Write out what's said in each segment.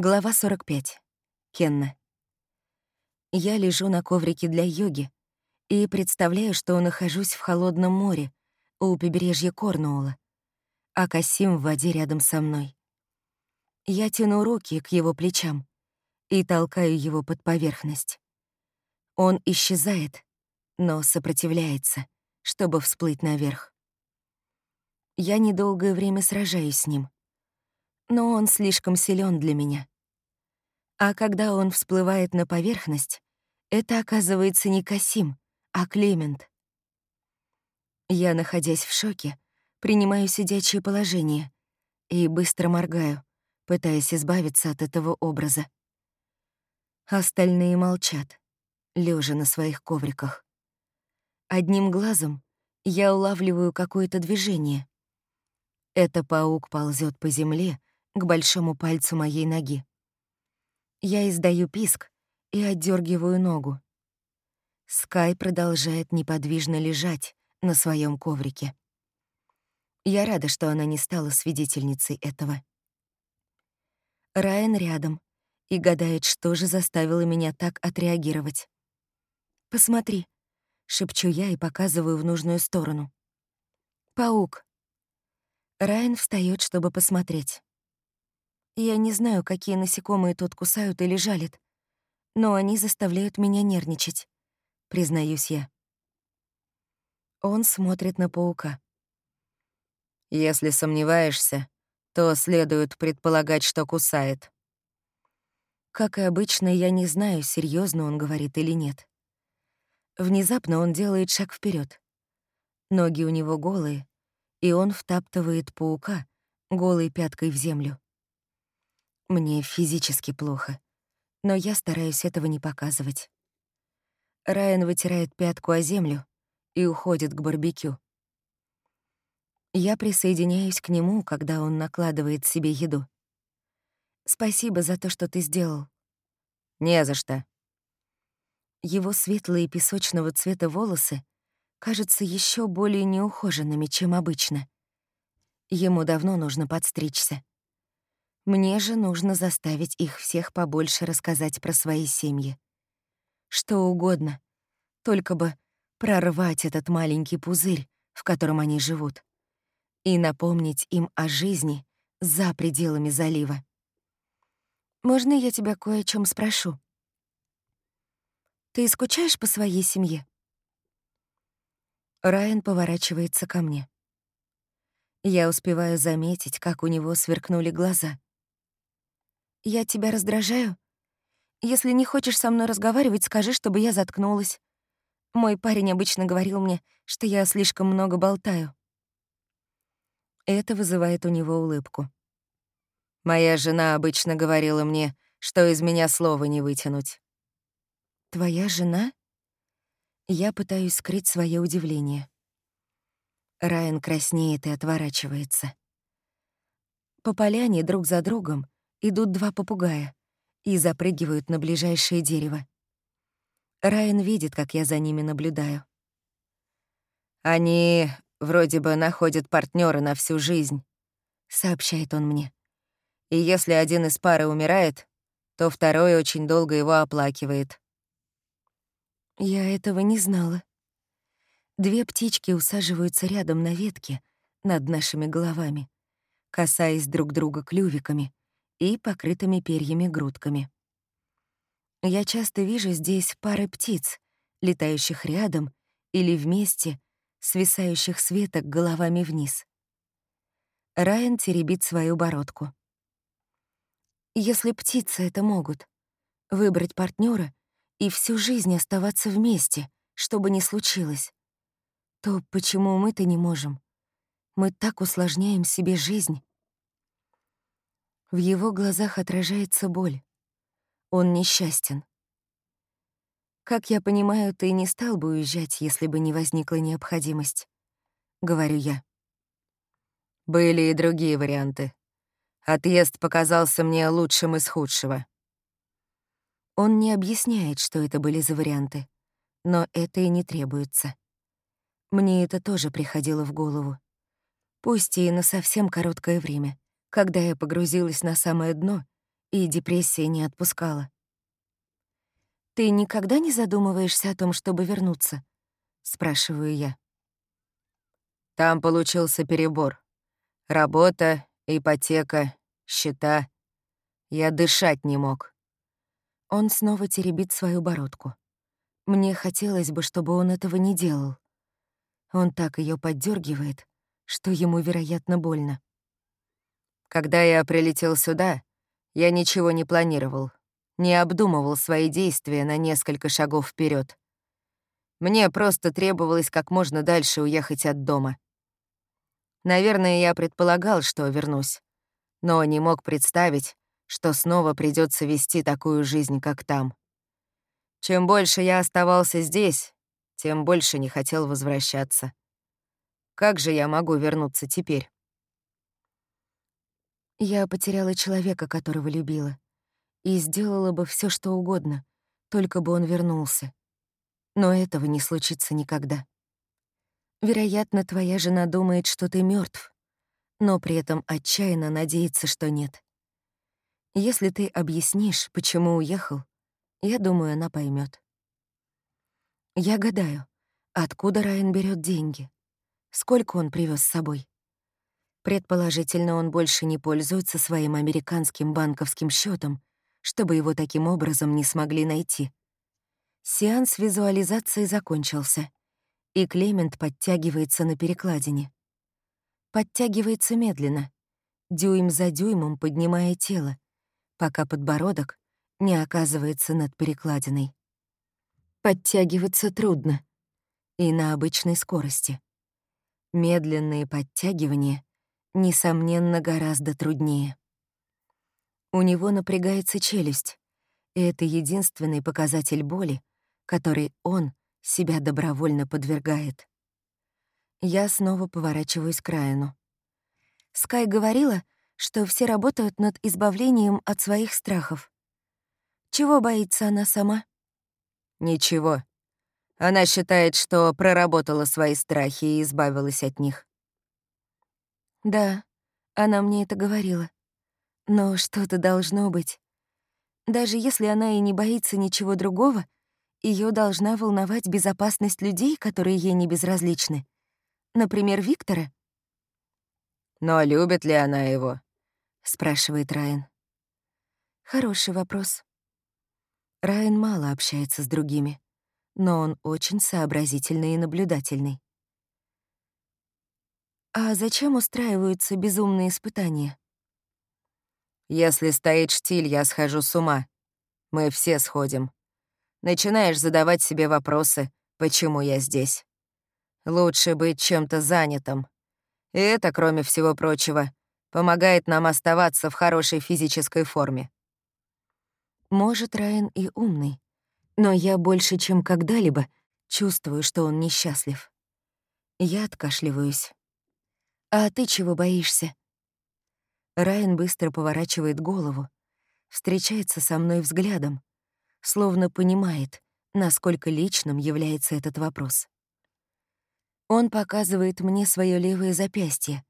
Глава 45. Кенна. Я лежу на коврике для йоги и представляю, что нахожусь в холодном море у побережья Корнуола, а Касим в воде рядом со мной. Я тяну руки к его плечам и толкаю его под поверхность. Он исчезает, но сопротивляется, чтобы всплыть наверх. Я недолгое время сражаюсь с ним — но он слишком силен для меня. А когда он всплывает на поверхность, это оказывается не Касим, а Клемент. Я, находясь в шоке, принимаю сидячее положение и быстро моргаю, пытаясь избавиться от этого образа. Остальные молчат, лежа на своих ковриках. Одним глазом я улавливаю какое-то движение. Это паук ползет по земле, к большому пальцу моей ноги. Я издаю писк и отдергиваю ногу. Скай продолжает неподвижно лежать на своем коврике. Я рада, что она не стала свидетельницей этого. Райан рядом и гадает, что же заставило меня так отреагировать. «Посмотри», — шепчу я и показываю в нужную сторону. «Паук». Райан встает, чтобы посмотреть. Я не знаю, какие насекомые тут кусают или жалят, но они заставляют меня нервничать, признаюсь я. Он смотрит на паука. Если сомневаешься, то следует предполагать, что кусает. Как и обычно, я не знаю, серьезно он говорит или нет. Внезапно он делает шаг вперед. Ноги у него голые, и он втаптывает паука голой пяткой в землю. Мне физически плохо, но я стараюсь этого не показывать. Райан вытирает пятку о землю и уходит к барбекю. Я присоединяюсь к нему, когда он накладывает себе еду. Спасибо за то, что ты сделал. Не за что. Его светлые песочного цвета волосы кажутся еще более неухоженными, чем обычно. Ему давно нужно подстричься. Мне же нужно заставить их всех побольше рассказать про свои семьи. Что угодно, только бы прорвать этот маленький пузырь, в котором они живут, и напомнить им о жизни за пределами залива. «Можно я тебя кое о чем спрошу?» «Ты скучаешь по своей семье?» Райан поворачивается ко мне. Я успеваю заметить, как у него сверкнули глаза. Я тебя раздражаю? Если не хочешь со мной разговаривать, скажи, чтобы я заткнулась. Мой парень обычно говорил мне, что я слишком много болтаю. Это вызывает у него улыбку. Моя жена обычно говорила мне, что из меня слова не вытянуть. Твоя жена? Я пытаюсь скрыть свое удивление. Райан краснеет и отворачивается. По поляне друг за другом идут два попугая и запрыгивают на ближайшее дерево. Райан видит, как я за ними наблюдаю. «Они вроде бы находят партнера на всю жизнь», — сообщает он мне. «И если один из пары умирает, то второй очень долго его оплакивает». Я этого не знала. Две птички усаживаются рядом на ветке над нашими головами, касаясь друг друга клювиками, и покрытыми перьями грудками. Я часто вижу здесь пары птиц, летающих рядом или вместе, свисающих с веток головами вниз. Райан теребит свою бородку. Если птицы это могут, выбрать партнера и всю жизнь оставаться вместе, что бы ни случилось, то почему мы-то не можем? Мы так усложняем себе жизнь. В его глазах отражается боль. Он несчастен. «Как я понимаю, ты не стал бы уезжать, если бы не возникла необходимость», — говорю я. Были и другие варианты. Отъезд показался мне лучшим из худшего. Он не объясняет, что это были за варианты, но это и не требуется. Мне это тоже приходило в голову. Пусть и на совсем короткое время когда я погрузилась на самое дно и депрессия не отпускала. «Ты никогда не задумываешься о том, чтобы вернуться?» — спрашиваю я. Там получился перебор. Работа, ипотека, счета. Я дышать не мог. Он снова теребит свою бородку. Мне хотелось бы, чтобы он этого не делал. Он так ее поддергивает, что ему, вероятно, больно. Когда я прилетел сюда, я ничего не планировал, не обдумывал свои действия на несколько шагов вперед. Мне просто требовалось как можно дальше уехать от дома. Наверное, я предполагал, что вернусь, но не мог представить, что снова придется вести такую жизнь, как там. Чем больше я оставался здесь, тем больше не хотел возвращаться. Как же я могу вернуться теперь? Я потеряла человека, которого любила, и сделала бы все, что угодно, только бы он вернулся. Но этого не случится никогда. Вероятно, твоя жена думает, что ты мертв, но при этом отчаянно надеется, что нет. Если ты объяснишь, почему уехал, я думаю, она поймет. Я гадаю, откуда Райан берет деньги? Сколько он привез с собой? Предположительно, он больше не пользуется своим американским банковским счетом, чтобы его таким образом не смогли найти. Сеанс визуализации закончился, и Клемент подтягивается на перекладине. Подтягивается медленно, дюйм за дюймом поднимая тело, пока подбородок не оказывается над перекладиной. Подтягиваться трудно и на обычной скорости. Медленные подтягивания, несомненно, гораздо труднее. У него напрягается челюсть, и это единственный показатель боли, который он себя добровольно подвергает. Я снова поворачиваюсь к Райану. Скай говорила, что все работают над избавлением от своих страхов. Чего боится она сама? Ничего. Она считает, что проработала свои страхи и избавилась от них. Да, она мне это говорила. Но что-то должно быть. Даже если она и не боится ничего другого, ее должна волновать безопасность людей, которые ей не безразличны. Например, Виктора. Но любит ли она его? спрашивает Райан. Хороший вопрос. Райан мало общается с другими, но он очень сообразительный и наблюдательный. А зачем устраиваются безумные испытания? Если стоит штиль, я схожу с ума. Мы все сходим. Начинаешь задавать себе вопросы, почему я здесь. Лучше быть чем-то занятым. И это, кроме всего прочего, помогает нам оставаться в хорошей физической форме. Может, Райан и умный, но я больше, чем когда-либо, чувствую, что он несчастлив. Я откашливаюсь. «А ты чего боишься?» Райан быстро поворачивает голову, встречается со мной взглядом, словно понимает, насколько личным является этот вопрос. Он показывает мне свое левое запястье,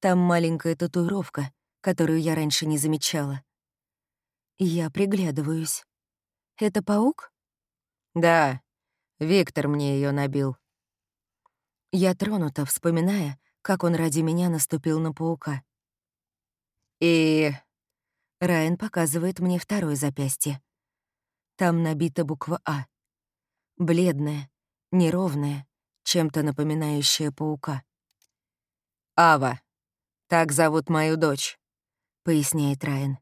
там маленькая татуировка, которую я раньше не замечала. Я приглядываюсь. Это паук? Да, Виктор мне ее набил. Я тронута, вспоминая, как он ради меня наступил на паука. И... Райан показывает мне второе запястье. Там набита буква «А». Бледная, неровная, чем-то напоминающая паука. «Ава», «Так зовут мою дочь», — поясняет Райан.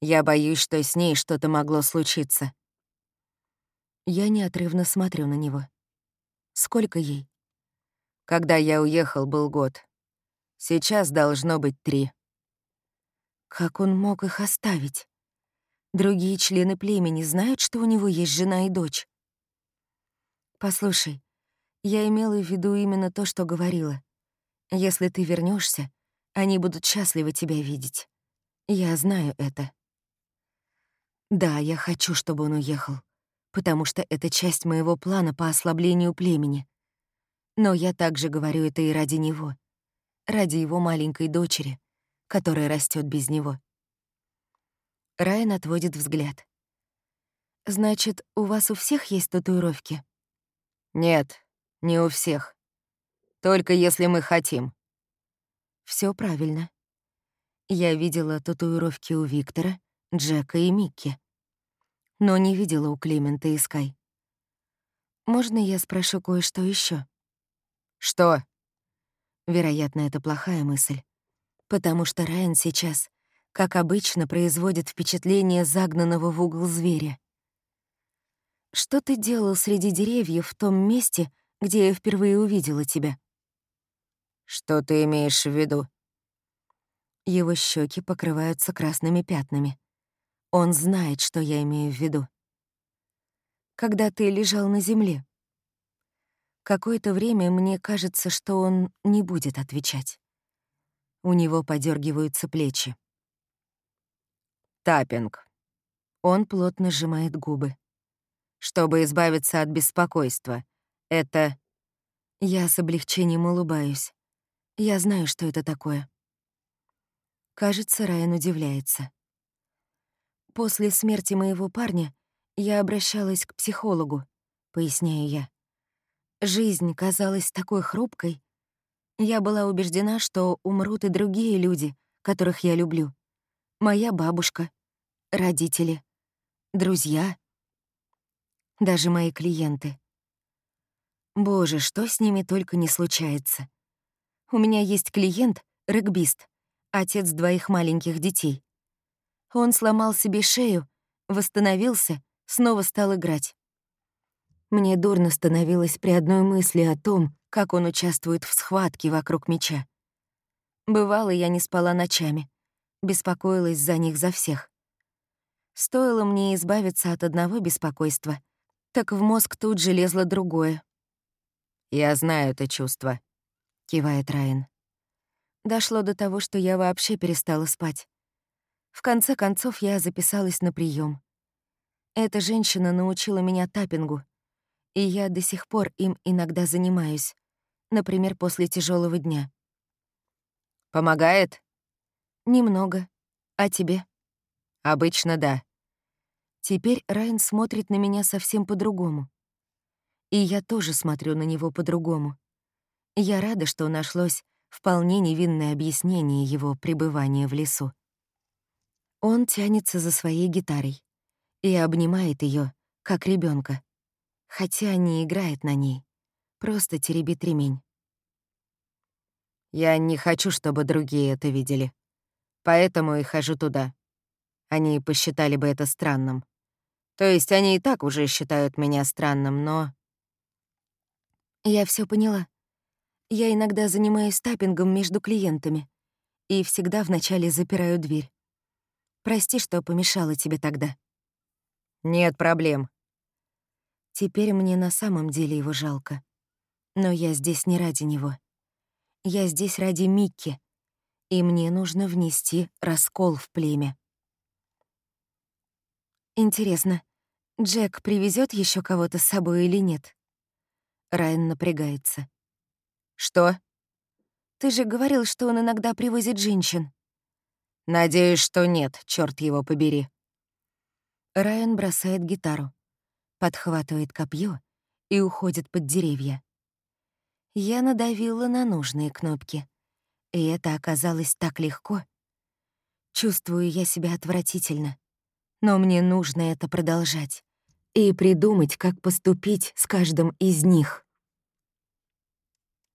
«Я боюсь, что с ней что-то могло случиться». Я неотрывно смотрю на него. Сколько ей? Когда я уехал, был год. Сейчас должно быть три. Как он мог их оставить? Другие члены племени знают, что у него есть жена и дочь. Послушай, я имела в виду именно то, что говорила. Если ты вернешься, они будут счастливы тебя видеть. Я знаю это. Да, я хочу, чтобы он уехал, потому что это часть моего плана по ослаблению племени. Но я также говорю это и ради него, ради его маленькой дочери, которая растет без него. Райан отводит взгляд. «Значит, у вас у всех есть татуировки?» «Нет, не у всех. Только если мы хотим». Все правильно. Я видела татуировки у Виктора, Джека и Микки. Но не видела у Клемента и Скай. Можно я спрошу кое-что еще? «Что?» Вероятно, это плохая мысль. Потому что Райан сейчас, как обычно, производит впечатление загнанного в угол зверя. Что ты делал среди деревьев в том месте, где я впервые увидела тебя? Что ты имеешь в виду? Его щеки покрываются красными пятнами. Он знает, что я имею в виду. Когда ты лежал на земле. Какое-то время мне кажется, что он не будет отвечать. У него подергиваются плечи. Таппинг. Он плотно сжимает губы чтобы избавиться от беспокойства. Это... Я с облегчением улыбаюсь. Я знаю, что это такое. Кажется, Райан удивляется. После смерти моего парня я обращалась к психологу, поясняю я. Жизнь казалась такой хрупкой. Я была убеждена, что умрут и другие люди, которых я люблю. Моя бабушка, родители, друзья — даже мои клиенты. Боже, что с ними только не случается. У меня есть клиент, регбист, отец двоих маленьких детей. Он сломал себе шею, восстановился, снова стал играть. Мне дурно становилось при одной мысли о том, как он участвует в схватке вокруг меча. Бывало, я не спала ночами, беспокоилась за них за всех. Стоило мне избавиться от одного беспокойства, так в мозг тут же лезло другое. «Я знаю это чувство», — кивает Райан. Дошло до того, что я вообще перестала спать. В конце концов, я записалась на прием. Эта женщина научила меня таппингу, и я до сих пор им иногда занимаюсь, например, после тяжелого дня. «Помогает?» «Немного. А тебе?» «Обычно да», Теперь Райан смотрит на меня совсем по-другому. И я тоже смотрю на него по-другому. Я рада, что нашлось вполне невинное объяснение его пребывания в лесу. Он тянется за своей гитарой и обнимает ее, как ребенка, хотя не играет на ней, просто теребит ремень. «Я не хочу, чтобы другие это видели, поэтому и хожу туда. Они посчитали бы это странным. То есть они и так уже считают меня странным, но... Я все поняла. Я иногда занимаюсь таппингом между клиентами и всегда вначале запираю дверь. Прости, что помешала тебе тогда. Нет проблем. Теперь мне на самом деле его жалко. Но я здесь не ради него. Я здесь ради Микки, и мне нужно внести раскол в племя. Интересно, Джек привезет еще кого-то с собой или нет? Райан напрягается. Что? Ты же говорил, что он иногда привозит женщин. Надеюсь, что нет, черт его побери. Райан бросает гитару, подхватывает копье и уходит под деревья. Я надавила на нужные кнопки, и это оказалось так легко. Чувствую я себя отвратительно, но мне нужно это продолжать и придумать, как поступить с каждым из них.